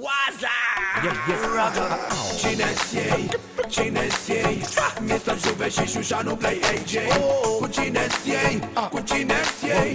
Waza! Chinesiei, chinesiei. Mr. Juve și Xuxa nu play AJ Cu cine-s ei, cu cine-s ei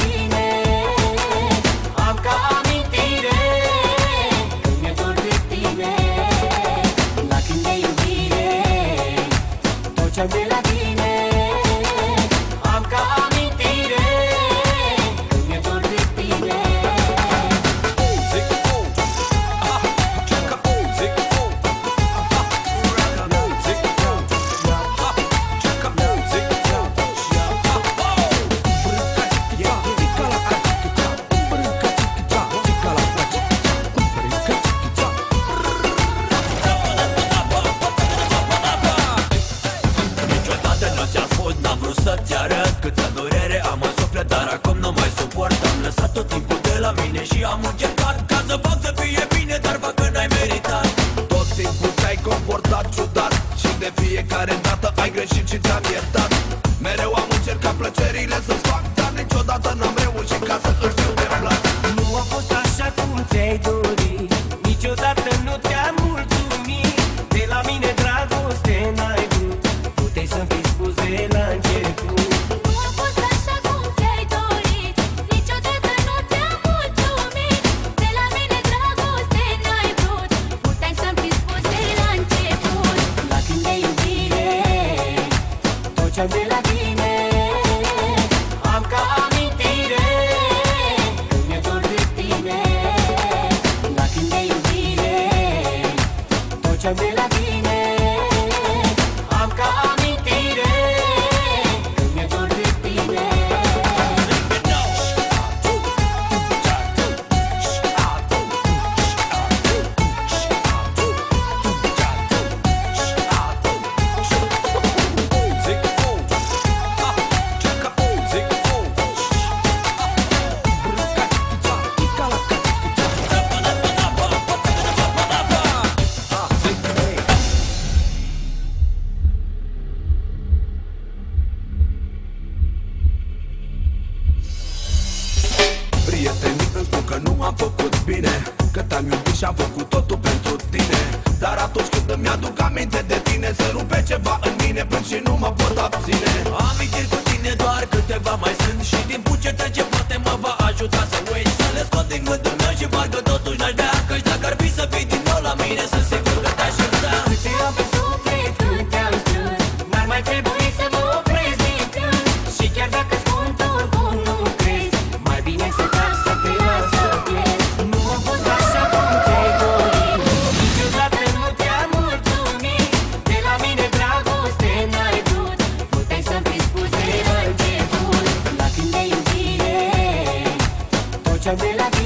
fiecare dată ai greșit și ți-am iertat. Mereu am încercat plăcerile să-ți fac Dar niciodată n-am reușit ca să îți fiu de plat. Nu a fost așa cum ți-ai dorit I really Am iubit și am făcut totul pentru tine. Dar atunci când îmi aduc aminte de tine Se rupe ceva în mine până și nu mă pot abține. Amintiri cu tine doar câteva mai sunt Și din buceta ce poate mă va ajuta să Chau de la